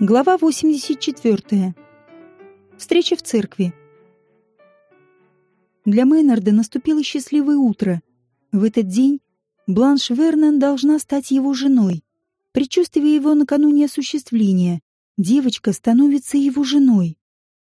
Глава 84. Встреча в церкви. Для Мейнарда наступило счастливое утро. В этот день Бланш Вернон должна стать его женой. Предчувствие его накануне осуществления, девочка становится его женой.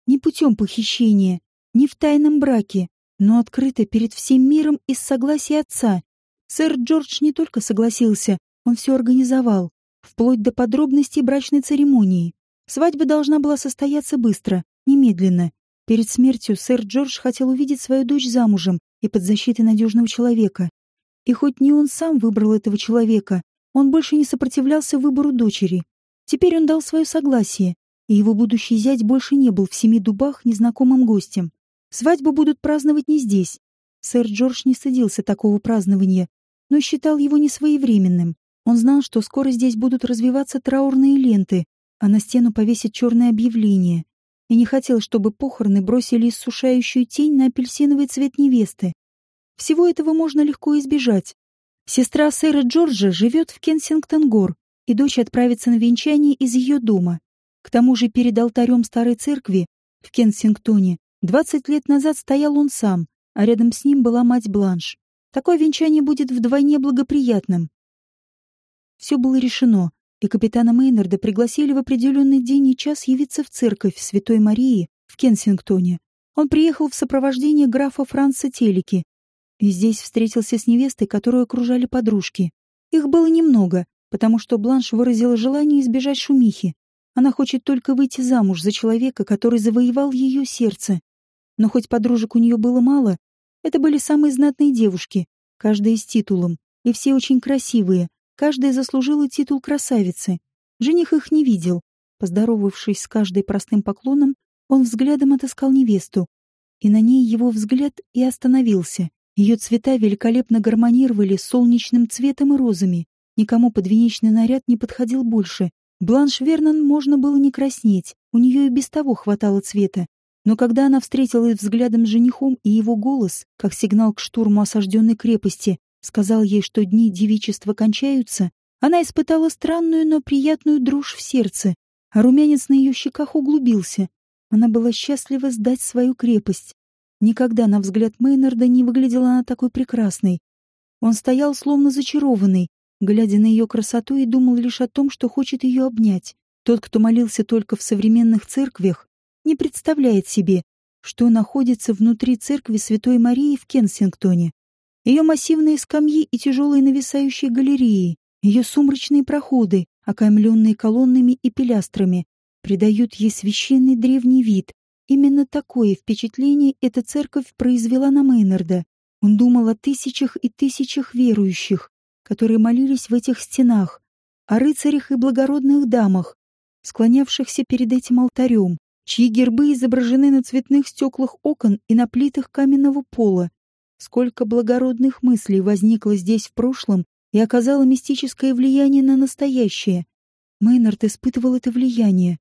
Не путем похищения, не в тайном браке, но открыто перед всем миром из согласия отца. Сэр Джордж не только согласился, он все организовал, вплоть до подробностей брачной церемонии. Свадьба должна была состояться быстро, немедленно. Перед смертью сэр Джордж хотел увидеть свою дочь замужем и под защитой надежного человека. И хоть не он сам выбрал этого человека, он больше не сопротивлялся выбору дочери. Теперь он дал свое согласие, и его будущий зять больше не был в семи дубах незнакомым гостем. Свадьбу будут праздновать не здесь. Сэр Джордж не стыдился такого празднования, но считал его несвоевременным. Он знал, что скоро здесь будут развиваться траурные ленты, а на стену повесят черное объявление, и не хотел, чтобы похороны бросили иссушающую тень на апельсиновый цвет невесты. Всего этого можно легко избежать. Сестра сэра Джорджа живет в Кенсингтон-Гор, и дочь отправится на венчание из ее дома. К тому же перед алтарем старой церкви в Кенсингтоне 20 лет назад стоял он сам, а рядом с ним была мать Бланш. Такое венчание будет вдвойне благоприятным. Все было решено, и капитана Мейнарда пригласили в определенный день и час явиться в церковь Святой Марии в Кенсингтоне. Он приехал в сопровождении графа Франца Телики и здесь встретился с невестой, которую окружали подружки. Их было немного, потому что Бланш выразила желание избежать шумихи. Она хочет только выйти замуж за человека, который завоевал ее сердце. Но хоть подружек у нее было мало, это были самые знатные девушки, каждая с титулом, и все очень красивые, Каждая заслужила титул красавицы. Жених их не видел. Поздоровавшись с каждой простым поклоном, он взглядом отыскал невесту. И на ней его взгляд и остановился. Ее цвета великолепно гармонировали с солнечным цветом и розами. Никому подвенечный наряд не подходил больше. Бланш Вернон можно было не краснеть, у нее и без того хватало цвета. Но когда она встретилась взглядом с женихом и его голос, как сигнал к штурму осажденной крепости, сказал ей, что дни девичества кончаются, она испытала странную, но приятную дрожь в сердце, а румянец на ее щеках углубился. Она была счастлива сдать свою крепость. Никогда, на взгляд Мейнарда, не выглядела она такой прекрасной. Он стоял словно зачарованный, глядя на ее красоту и думал лишь о том, что хочет ее обнять. Тот, кто молился только в современных церквях, не представляет себе, что находится внутри церкви Святой Марии в Кенсингтоне. Ее массивные скамьи и тяжелые нависающие галереи, ее сумрачные проходы, окаймленные колоннами и пилястрами, придают ей священный древний вид. Именно такое впечатление эта церковь произвела на Мейнарда. Он думал о тысячах и тысячах верующих, которые молились в этих стенах, о рыцарях и благородных дамах, склонявшихся перед этим алтарем, чьи гербы изображены на цветных стеклах окон и на плитах каменного пола, Сколько благородных мыслей возникло здесь в прошлом и оказало мистическое влияние на настоящее. Мейнард испытывал это влияние,